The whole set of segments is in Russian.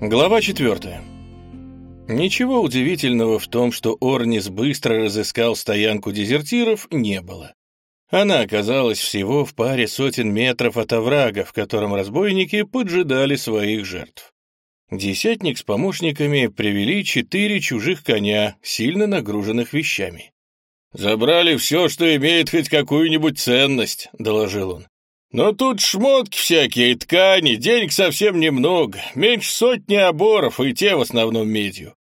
Глава 4. Ничего удивительного в том, что Орнис быстро разыскал стоянку дезертиров, не было. Она оказалась всего в паре сотен метров от оврага, в котором разбойники поджидали своих жертв. Десятник с помощниками привели четыре чужих коня, сильно нагруженных вещами. «Забрали все, что имеет хоть какую-нибудь ценность», — доложил он. Но тут шмотки всякие, ткани, денег совсем немного, меньше сотни оборов, и те в основном медью.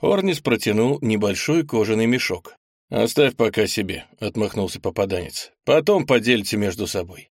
Орнис протянул небольшой кожаный мешок. «Оставь пока себе», — отмахнулся попаданец. «Потом поделите между собой».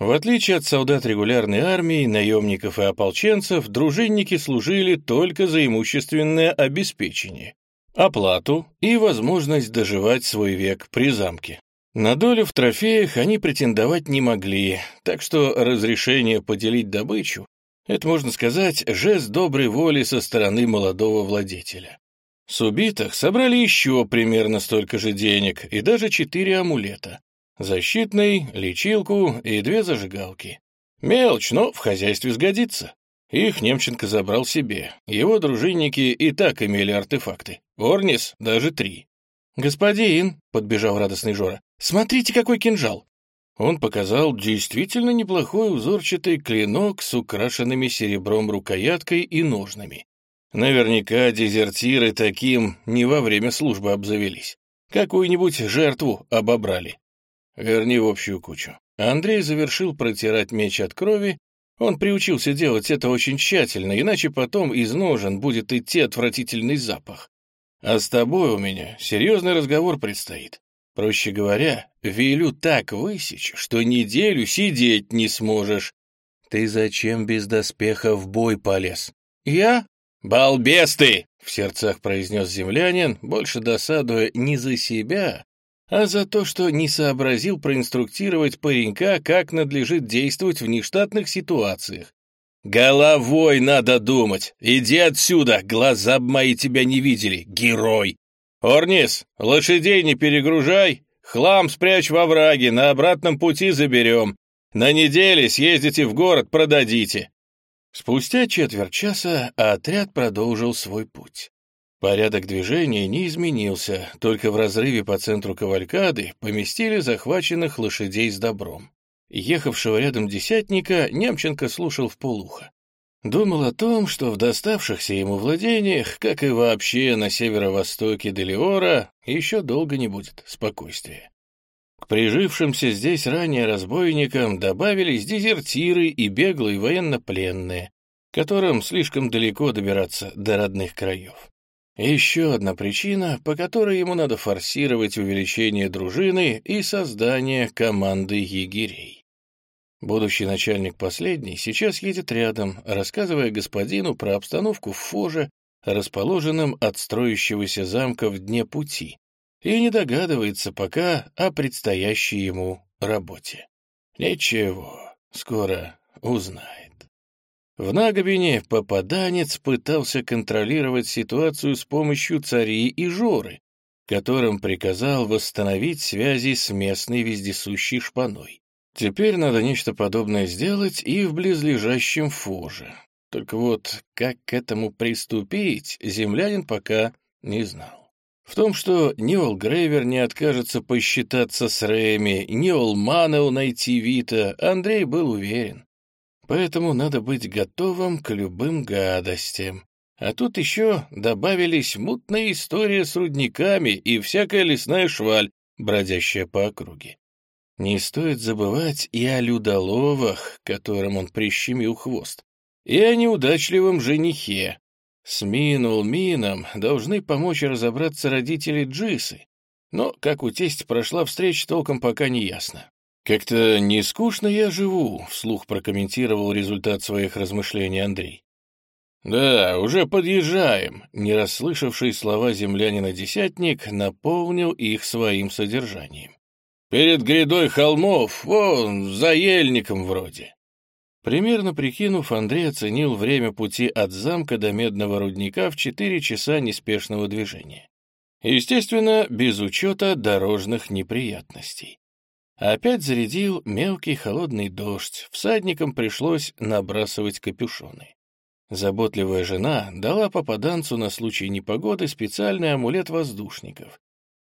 В отличие от солдат регулярной армии, наемников и ополченцев, дружинники служили только за имущественное обеспечение, оплату и возможность доживать свой век при замке. На долю в трофеях они претендовать не могли, так что разрешение поделить добычу — это, можно сказать, жест доброй воли со стороны молодого владетеля. С убитых собрали еще примерно столько же денег и даже четыре амулета. Защитный, лечилку и две зажигалки. Мелочь, но в хозяйстве сгодится. Их Немченко забрал себе. Его дружинники и так имели артефакты. Орнис — даже три. «Господин», — подбежал радостный Жора, Смотрите, какой кинжал!» Он показал действительно неплохой узорчатый клинок с украшенными серебром рукояткой и ножнами. Наверняка дезертиры таким не во время службы обзавелись. Какую-нибудь жертву обобрали. Верни в общую кучу. Андрей завершил протирать меч от крови. Он приучился делать это очень тщательно, иначе потом из ножен будет идти отвратительный запах. А с тобой у меня серьезный разговор предстоит. Проще говоря, велю так высечь, что неделю сидеть не сможешь. Ты зачем без доспеха в бой полез? Я? Балбес ты! В сердцах произнес землянин, больше досадуя не за себя, а за то, что не сообразил проинструктировать паренька, как надлежит действовать в нештатных ситуациях. «Головой надо думать! Иди отсюда! Глаза б мои тебя не видели, герой! «Орнис, лошадей не перегружай, хлам спрячь во враге, на обратном пути заберем. На неделе съездите в город, продадите». Спустя четверть часа отряд продолжил свой путь. Порядок движения не изменился, только в разрыве по центру кавалькады поместили захваченных лошадей с добром. Ехавшего рядом десятника Немченко слушал в полухо. Думал о том, что в доставшихся ему владениях, как и вообще на северо-востоке Делиора, еще долго не будет спокойствия. К прижившимся здесь ранее разбойникам добавились дезертиры и беглые военнопленные, которым слишком далеко добираться до родных краев. Еще одна причина, по которой ему надо форсировать увеличение дружины и создание команды егерей. Будущий начальник последний сейчас едет рядом, рассказывая господину про обстановку в Фоже, расположенном от строящегося замка в дне пути, и не догадывается пока о предстоящей ему работе. Ничего, скоро узнает. В Нагобине попаданец пытался контролировать ситуацию с помощью цари и жоры, которым приказал восстановить связи с местной вездесущей шпаной. Теперь надо нечто подобное сделать и в близлежащем фоже. Только вот как к этому приступить, землянин пока не знал. В том, что Нивол Грейвер не откажется посчитаться с Рэми, Нивол Манеу найти Вита, Андрей был уверен. Поэтому надо быть готовым к любым гадостям. А тут еще добавились мутная история с рудниками и всякая лесная шваль, бродящая по округе. Не стоит забывать и о людоловах, которым он прищемил хвост, и о неудачливом женихе. С Минул Мином должны помочь разобраться родители Джисы, но как у тесть прошла встреча, толком пока не ясно. «Как-то не скучно я живу», — вслух прокомментировал результат своих размышлений Андрей. «Да, уже подъезжаем», — не расслышавший слова землянина-десятник наполнил их своим содержанием. Перед грядой холмов, вон, за ельником вроде. Примерно прикинув, Андрей оценил время пути от замка до медного рудника в четыре часа неспешного движения. Естественно, без учета дорожных неприятностей. Опять зарядил мелкий холодный дождь, всадникам пришлось набрасывать капюшоны. Заботливая жена дала попаданцу на случай непогоды специальный амулет воздушников,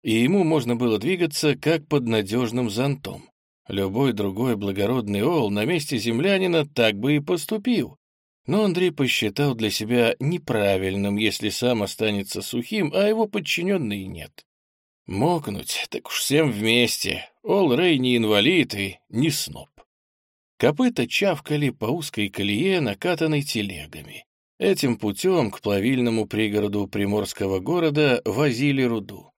и ему можно было двигаться как под надежным зонтом. Любой другой благородный ол на месте землянина так бы и поступил. Но Андрей посчитал для себя неправильным, если сам останется сухим, а его подчиненные нет. Мокнуть, так уж всем вместе. Ол Рэй не инвалид и не сноб. Копыта чавкали по узкой колее, накатанной телегами. Этим путем к плавильному пригороду приморского города возили руду.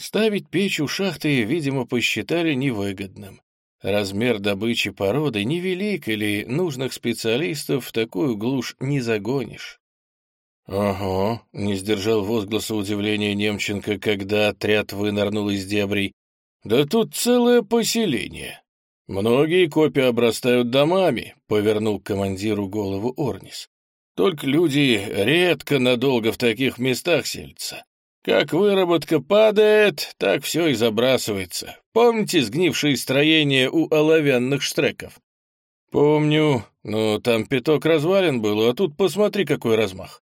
Ставить печь у шахты, видимо, посчитали невыгодным. Размер добычи породы невелик, или нужных специалистов в такую глушь не загонишь. «Ого», — не сдержал возгласа удивления Немченко, когда отряд вынырнул из дебрей. «Да тут целое поселение. «Многие копии обрастают домами», — повернул командиру голову Орнис. «Только люди редко надолго в таких местах селятся. Как выработка падает, так все и забрасывается. Помните сгнившие строения у оловянных штреков?» «Помню, но там пяток развалин было, а тут посмотри, какой размах».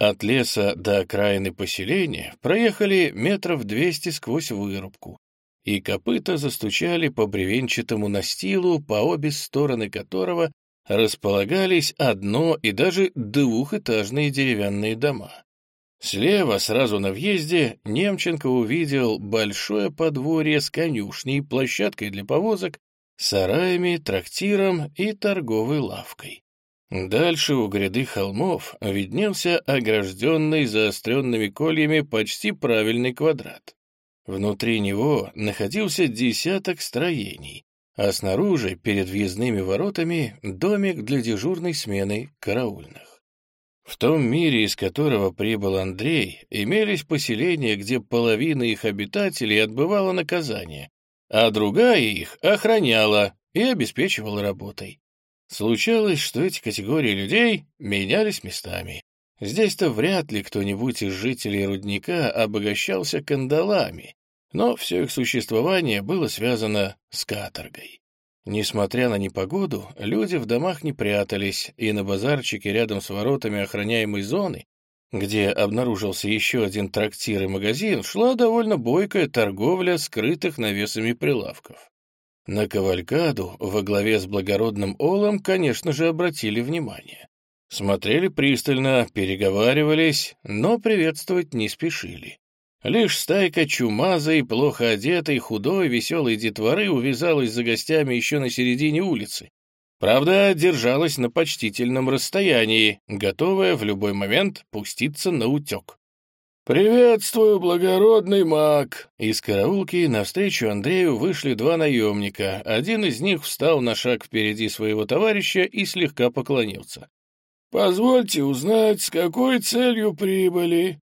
От леса до окраины поселения проехали метров двести сквозь вырубку, и копыта застучали по бревенчатому настилу, по обе стороны которого располагались одно- и даже двухэтажные деревянные дома. Слева, сразу на въезде, Немченко увидел большое подворье с конюшней, площадкой для повозок, сараями, трактиром и торговой лавкой. Дальше у гряды холмов виднелся огражденный заостренными кольями почти правильный квадрат. Внутри него находился десяток строений, а снаружи, перед въездными воротами, домик для дежурной смены караульных. В том мире, из которого прибыл Андрей, имелись поселения, где половина их обитателей отбывала наказание, а другая их охраняла и обеспечивала работой. Случалось, что эти категории людей менялись местами. Здесь-то вряд ли кто-нибудь из жителей рудника обогащался кандалами, но все их существование было связано с каторгой. Несмотря на непогоду, люди в домах не прятались, и на базарчике рядом с воротами охраняемой зоны, где обнаружился еще один трактир и магазин, шла довольно бойкая торговля скрытых навесами прилавков. На кавалькаду во главе с благородным Олом, конечно же, обратили внимание. Смотрели пристально, переговаривались, но приветствовать не спешили. Лишь стайка чумазой, плохо одетой, худой, веселой детворы увязалась за гостями еще на середине улицы. Правда, держалась на почтительном расстоянии, готовая в любой момент пуститься на утек. «Приветствую, благородный маг!» Из караулки навстречу Андрею вышли два наемника. Один из них встал на шаг впереди своего товарища и слегка поклонился. «Позвольте узнать, с какой целью прибыли?»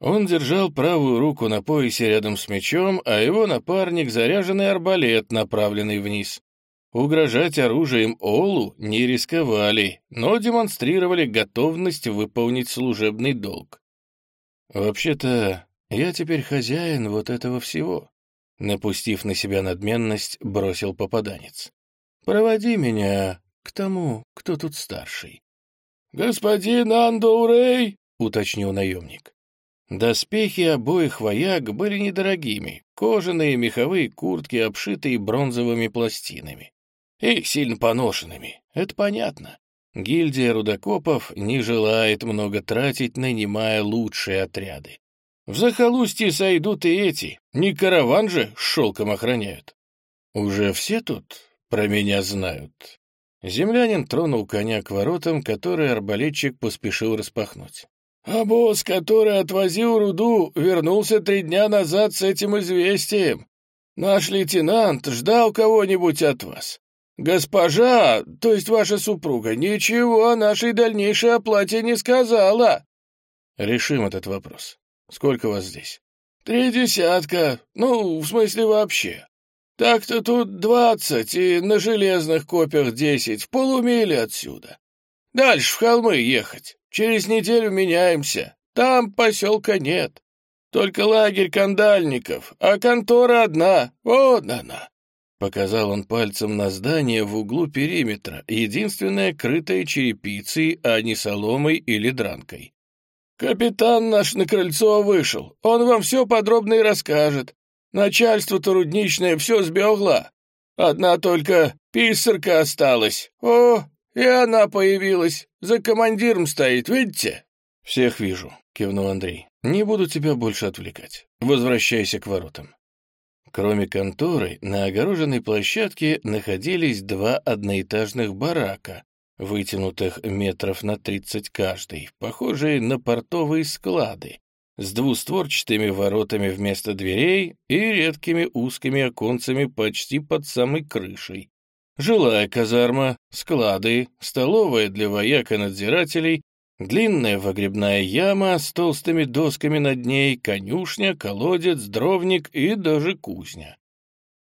Он держал правую руку на поясе рядом с мечом, а его напарник — заряженный арбалет, направленный вниз. Угрожать оружием Олу не рисковали, но демонстрировали готовность выполнить служебный долг. «Вообще-то, я теперь хозяин вот этого всего», — напустив на себя надменность, бросил попаданец. «Проводи меня к тому, кто тут старший». «Господин Андоурей», — уточнил наемник. Доспехи обоих вояк были недорогими, кожаные меховые куртки, обшитые бронзовыми пластинами. И сильно поношенными, это понятно. Гильдия рудокопов не желает много тратить, нанимая лучшие отряды. В захолустье сойдут и эти, не караван же шелком охраняют. Уже все тут про меня знают. Землянин тронул коня к воротам, которые арбалетчик поспешил распахнуть. А босс, который отвозил руду, вернулся три дня назад с этим известием. Наш лейтенант ждал кого-нибудь от вас. Госпожа, то есть ваша супруга, ничего о нашей дальнейшей оплате не сказала. Решим этот вопрос. Сколько вас здесь? Три десятка. Ну, в смысле вообще. Так-то тут двадцать, и на железных копиях десять, в полумиле отсюда. Дальше в холмы ехать. Через неделю меняемся. Там поселка нет. Только лагерь кандальников, а контора одна. Вот она. Показал он пальцем на здание в углу периметра, единственное крытое черепицей, а не соломой или дранкой. «Капитан наш на крыльцо вышел. Он вам все подробно и расскажет. Начальство-то рудничное все сбегло. Одна только писарка осталась. О, и она появилась. За командиром стоит, видите?» «Всех вижу», — кивнул Андрей. «Не буду тебя больше отвлекать. Возвращайся к воротам». Кроме конторы, на огороженной площадке находились два одноэтажных барака, вытянутых метров на тридцать каждый, похожие на портовые склады, с двустворчатыми воротами вместо дверей и редкими узкими оконцами почти под самой крышей. Жилая казарма, склады, столовая для вояк и надзирателей, Длинная выгребная яма с толстыми досками над ней, конюшня, колодец, дровник и даже кузня.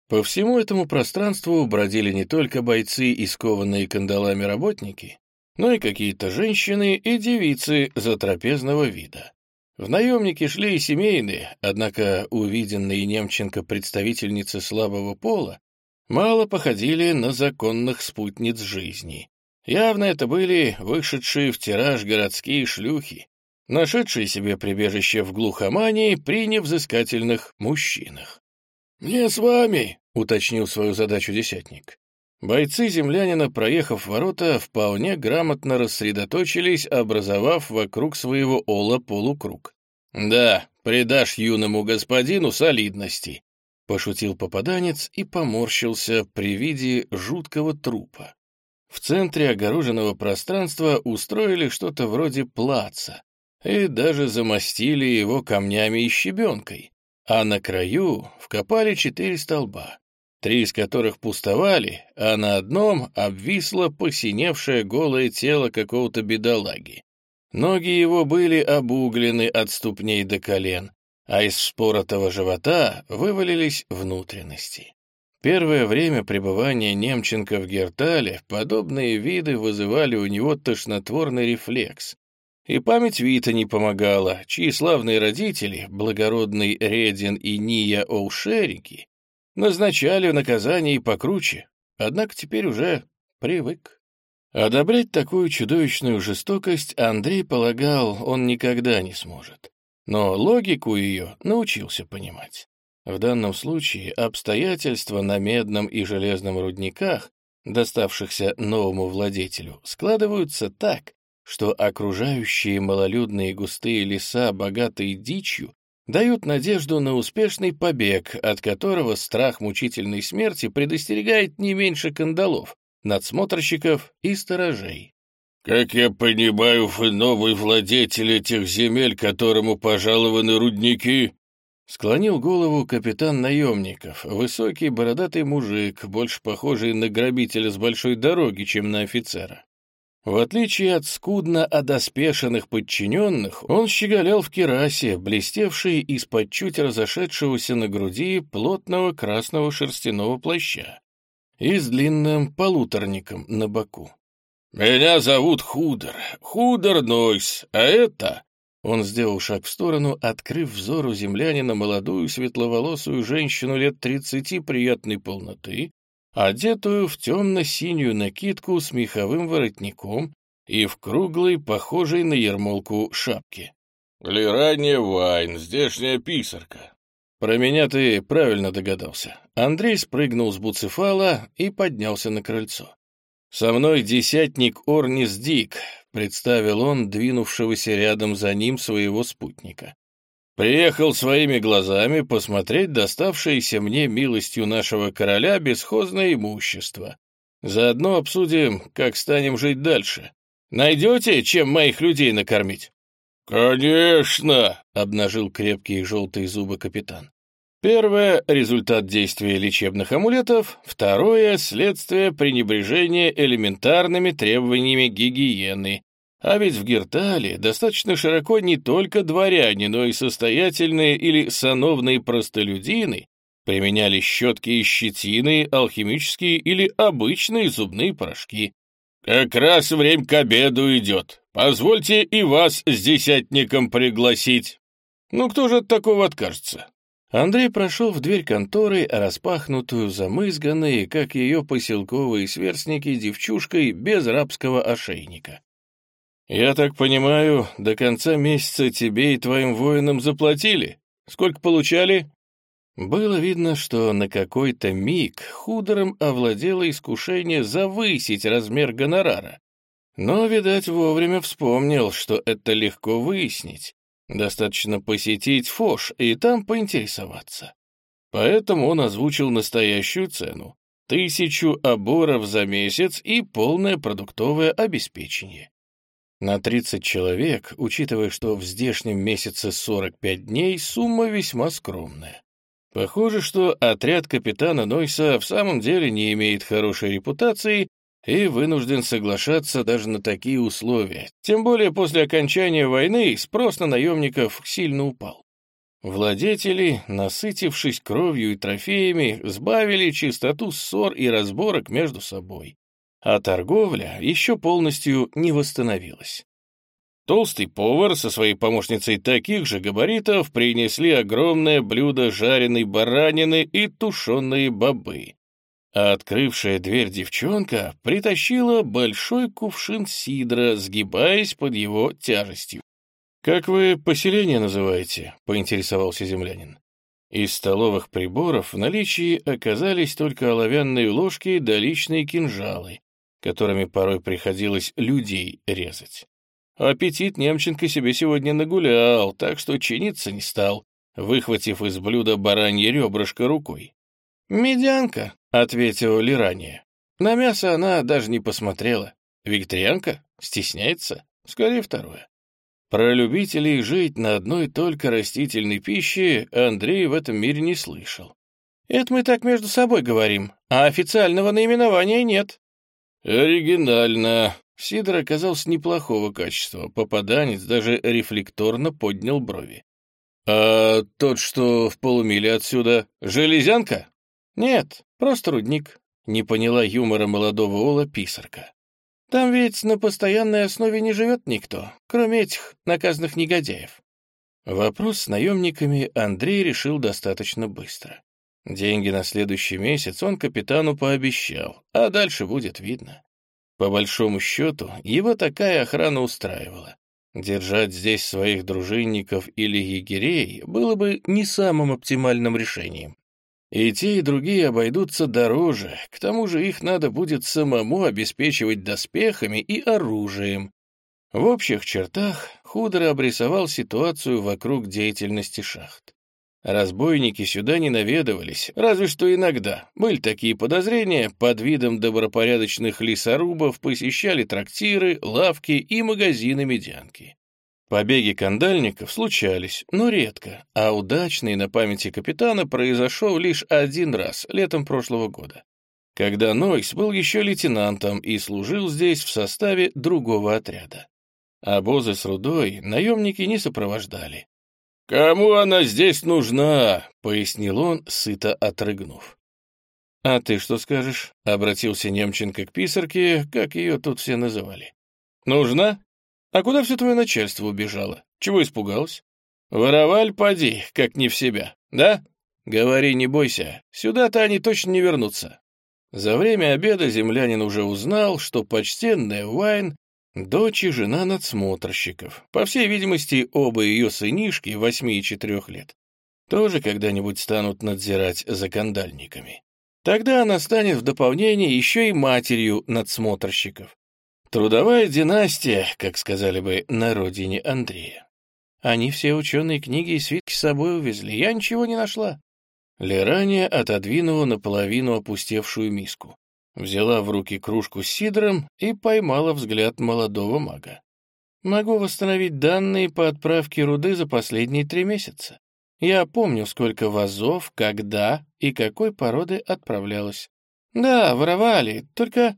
По всему этому пространству бродили не только бойцы и скованные кандалами работники, но и какие-то женщины и девицы затрапезного вида. В наемники шли и семейные, однако увиденные Немченко представительницы слабого пола мало походили на законных спутниц жизни. Явно это были вышедшие в тираж городские шлюхи, нашедшие себе прибежище в глухомании при невзыскательных мужчинах. «Мне с вами», — уточнил свою задачу десятник. Бойцы землянина, проехав ворота, вполне грамотно рассредоточились, образовав вокруг своего ола полукруг. «Да, придашь юному господину солидности», — пошутил попаданец и поморщился при виде жуткого трупа. В центре огороженного пространства устроили что-то вроде плаца и даже замостили его камнями и щебенкой, а на краю вкопали четыре столба, три из которых пустовали, а на одном обвисло посиневшее голое тело какого-то бедолаги. Ноги его были обуглены от ступней до колен, а из споротого живота вывалились внутренности. Первое время пребывания Немченко в Гертале подобные виды вызывали у него тошнотворный рефлекс. И память Вита не помогала, чьи славные родители, благородный Редин и Ния Оушерики, назначали наказание покруче, однако теперь уже привык. Одобрять такую чудовищную жестокость Андрей полагал, он никогда не сможет. Но логику ее научился понимать. В данном случае обстоятельства на медном и железном рудниках, доставшихся новому владетелю, складываются так, что окружающие малолюдные густые леса, богатые дичью, дают надежду на успешный побег, от которого страх мучительной смерти предостерегает не меньше кандалов, надсмотрщиков и сторожей. «Как я понимаю, вы новый владетель этих земель, которому пожалованы рудники?» Склонил голову капитан наемников, высокий бородатый мужик, больше похожий на грабителя с большой дороги, чем на офицера. В отличие от скудно одоспешенных подчиненных, он щеголял в керасе, блестевшей из-под чуть разошедшегося на груди плотного красного шерстяного плаща и с длинным полуторником на боку. «Меня зовут Худер, Худер Нойс, а это он сделал шаг в сторону, открыв взору землянина молодую светловолосую женщину лет тридцати приятной полноты, одетую в темно-синюю накидку с меховым воротником и в круглой, похожей на ермолку, шапке. «Лирания Вайн, здешняя писарка». «Про меня ты правильно догадался». Андрей спрыгнул с буцефала и поднялся на крыльцо. «Со мной десятник Орнис Дик, представил он двинувшегося рядом за ним своего спутника. «Приехал своими глазами посмотреть доставшееся мне милостью нашего короля бесхозное имущество. Заодно обсудим, как станем жить дальше. Найдете, чем моих людей накормить?» «Конечно!» — обнажил крепкие желтые зубы капитан. Первое — результат действия лечебных амулетов, второе — следствие пренебрежения элементарными требованиями гигиены. А ведь в Гертале достаточно широко не только дворяне, но и состоятельные или сановные простолюдины применяли щетки и щетины, алхимические или обычные зубные порошки. «Как раз время к обеду идет. Позвольте и вас с десятником пригласить». «Ну кто же от такого откажется?» Андрей прошел в дверь конторы, распахнутую, замызганной, как ее поселковые сверстники, девчушкой без рабского ошейника. «Я так понимаю, до конца месяца тебе и твоим воинам заплатили? Сколько получали?» Было видно, что на какой-то миг Худором овладело искушение завысить размер гонорара. Но, видать, вовремя вспомнил, что это легко выяснить. Достаточно посетить Фош и там поинтересоваться. Поэтому он озвучил настоящую цену — тысячу оборов за месяц и полное продуктовое обеспечение. На 30 человек, учитывая, что в здешнем месяце 45 дней, сумма весьма скромная. Похоже, что отряд капитана Нойса в самом деле не имеет хорошей репутации и вынужден соглашаться даже на такие условия. Тем более после окончания войны спрос на наемников сильно упал. Владетели, насытившись кровью и трофеями, сбавили чистоту ссор и разборок между собой. А торговля еще полностью не восстановилась. Толстый повар со своей помощницей таких же габаритов принесли огромное блюдо жареной баранины и тушеные бобы. А открывшая дверь девчонка притащила большой кувшин сидра, сгибаясь под его тяжестью. «Как вы поселение называете?» — поинтересовался землянин. Из столовых приборов в наличии оказались только оловянные ложки да личные кинжалы, которыми порой приходилось людей резать. Аппетит Немченко себе сегодня нагулял, так что чиниться не стал, выхватив из блюда баранье ребрышко рукой. «Медянка», — ответила Лирания. На мясо она даже не посмотрела. Викторианка? Стесняется? Скорее второе. Про любителей жить на одной только растительной пище Андрей в этом мире не слышал. Это мы так между собой говорим, а официального наименования нет. Оригинально, Сидор оказался неплохого качества, попаданец даже рефлекторно поднял брови. «А тот, что в полумиле отсюда, железянка?» «Нет, просто рудник», — не поняла юмора молодого Ола писарка. «Там ведь на постоянной основе не живет никто, кроме этих наказанных негодяев». Вопрос с наемниками Андрей решил достаточно быстро. Деньги на следующий месяц он капитану пообещал, а дальше будет видно. По большому счету, его такая охрана устраивала. Держать здесь своих дружинников или егерей было бы не самым оптимальным решением. И те, и другие обойдутся дороже, к тому же их надо будет самому обеспечивать доспехами и оружием. В общих чертах Худро обрисовал ситуацию вокруг деятельности шахт. Разбойники сюда не наведывались, разве что иногда. Были такие подозрения, под видом добропорядочных лесорубов посещали трактиры, лавки и магазины медянки. Побеги кандальников случались, но редко, а удачный на памяти капитана произошел лишь один раз, летом прошлого года, когда Нойс был еще лейтенантом и служил здесь в составе другого отряда. Обозы с рудой наемники не сопровождали, «Кому она здесь нужна?» — пояснил он, сыто отрыгнув. «А ты что скажешь?» — обратился Немченко к писарке, как ее тут все называли. «Нужна? А куда все твое начальство убежало? Чего испугалась? Вороваль, поди, как не в себя, да? Говори, не бойся, сюда-то они точно не вернутся». За время обеда землянин уже узнал, что почтенная Вайн Дочь и жена надсмотрщиков. По всей видимости, оба ее сынишки, восьми и четырех лет, тоже когда-нибудь станут надзирать за кандальниками. Тогда она станет в дополнение еще и матерью надсмотрщиков. Трудовая династия, как сказали бы на родине Андрея. Они все ученые книги и свитки с собой увезли, я ничего не нашла. Лерания отодвинула наполовину опустевшую миску взяла в руки кружку с сидром и поймала взгляд молодого мага. «Могу восстановить данные по отправке руды за последние три месяца. Я помню, сколько вазов, когда и какой породы отправлялось. Да, воровали, только...»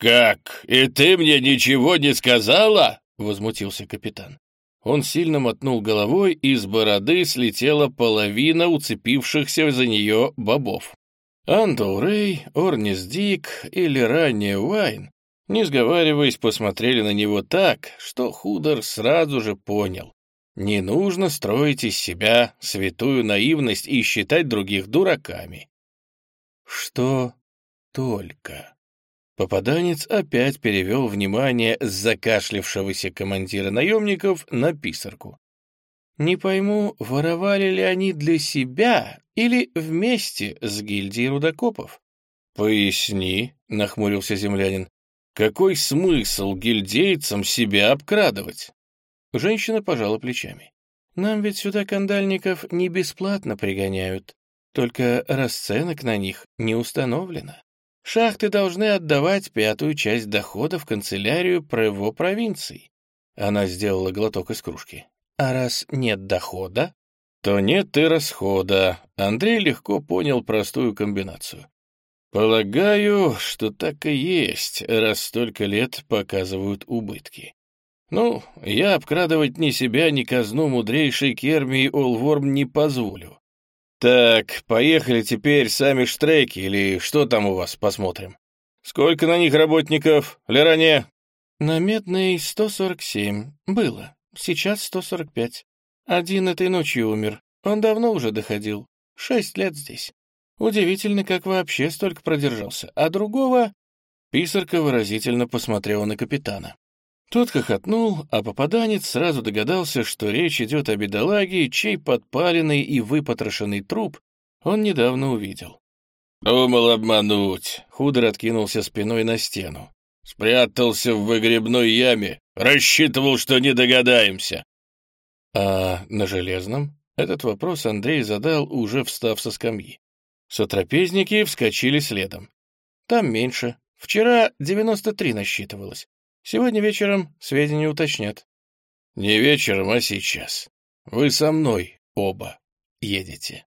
«Как? И ты мне ничего не сказала?» — возмутился капитан. Он сильно мотнул головой, и с бороды слетела половина уцепившихся за нее бобов. Андл Рэй, Орнис Дик или ранее Уайн, не сговариваясь, посмотрели на него так, что Худор сразу же понял. Не нужно строить из себя святую наивность и считать других дураками. Что только. Попаданец опять перевел внимание с закашлявшегося командира наемников на писарку. Не пойму, воровали ли они для себя или вместе с гильдией рудокопов? «Поясни», — нахмурился землянин, — «какой смысл гильдейцам себя обкрадывать?» Женщина пожала плечами. «Нам ведь сюда кандальников не бесплатно пригоняют, только расценок на них не установлено. Шахты должны отдавать пятую часть дохода в канцелярию ПРЭВО провинций». Она сделала глоток из кружки. «А раз нет дохода, то нет и расхода». Андрей легко понял простую комбинацию. Полагаю, что так и есть, раз столько лет показывают убытки. Ну, я обкрадывать ни себя, ни казну мудрейшей Керми и Олворм не позволю. Так, поехали теперь сами штрейки, или что там у вас, посмотрим. Сколько на них работников, Леране? На Медной 147. Было. Сейчас 145. Один этой ночью умер. Он давно уже доходил. Шесть лет здесь. Удивительно, как вообще столько продержался. А другого... Писарка выразительно посмотрела на капитана. Тот хохотнул, а попаданец сразу догадался, что речь идет о бедолаге, чей подпаленный и выпотрошенный труп он недавно увидел. «Думал обмануть», — Худор откинулся спиной на стену. «Спрятался в выгребной яме, рассчитывал, что не догадаемся». «А на железном?» — этот вопрос Андрей задал, уже встав со скамьи. Сотрапезники вскочили следом. «Там меньше. Вчера 93 насчитывалось. Сегодня вечером сведения уточнят. Не вечером, а сейчас. Вы со мной оба едете.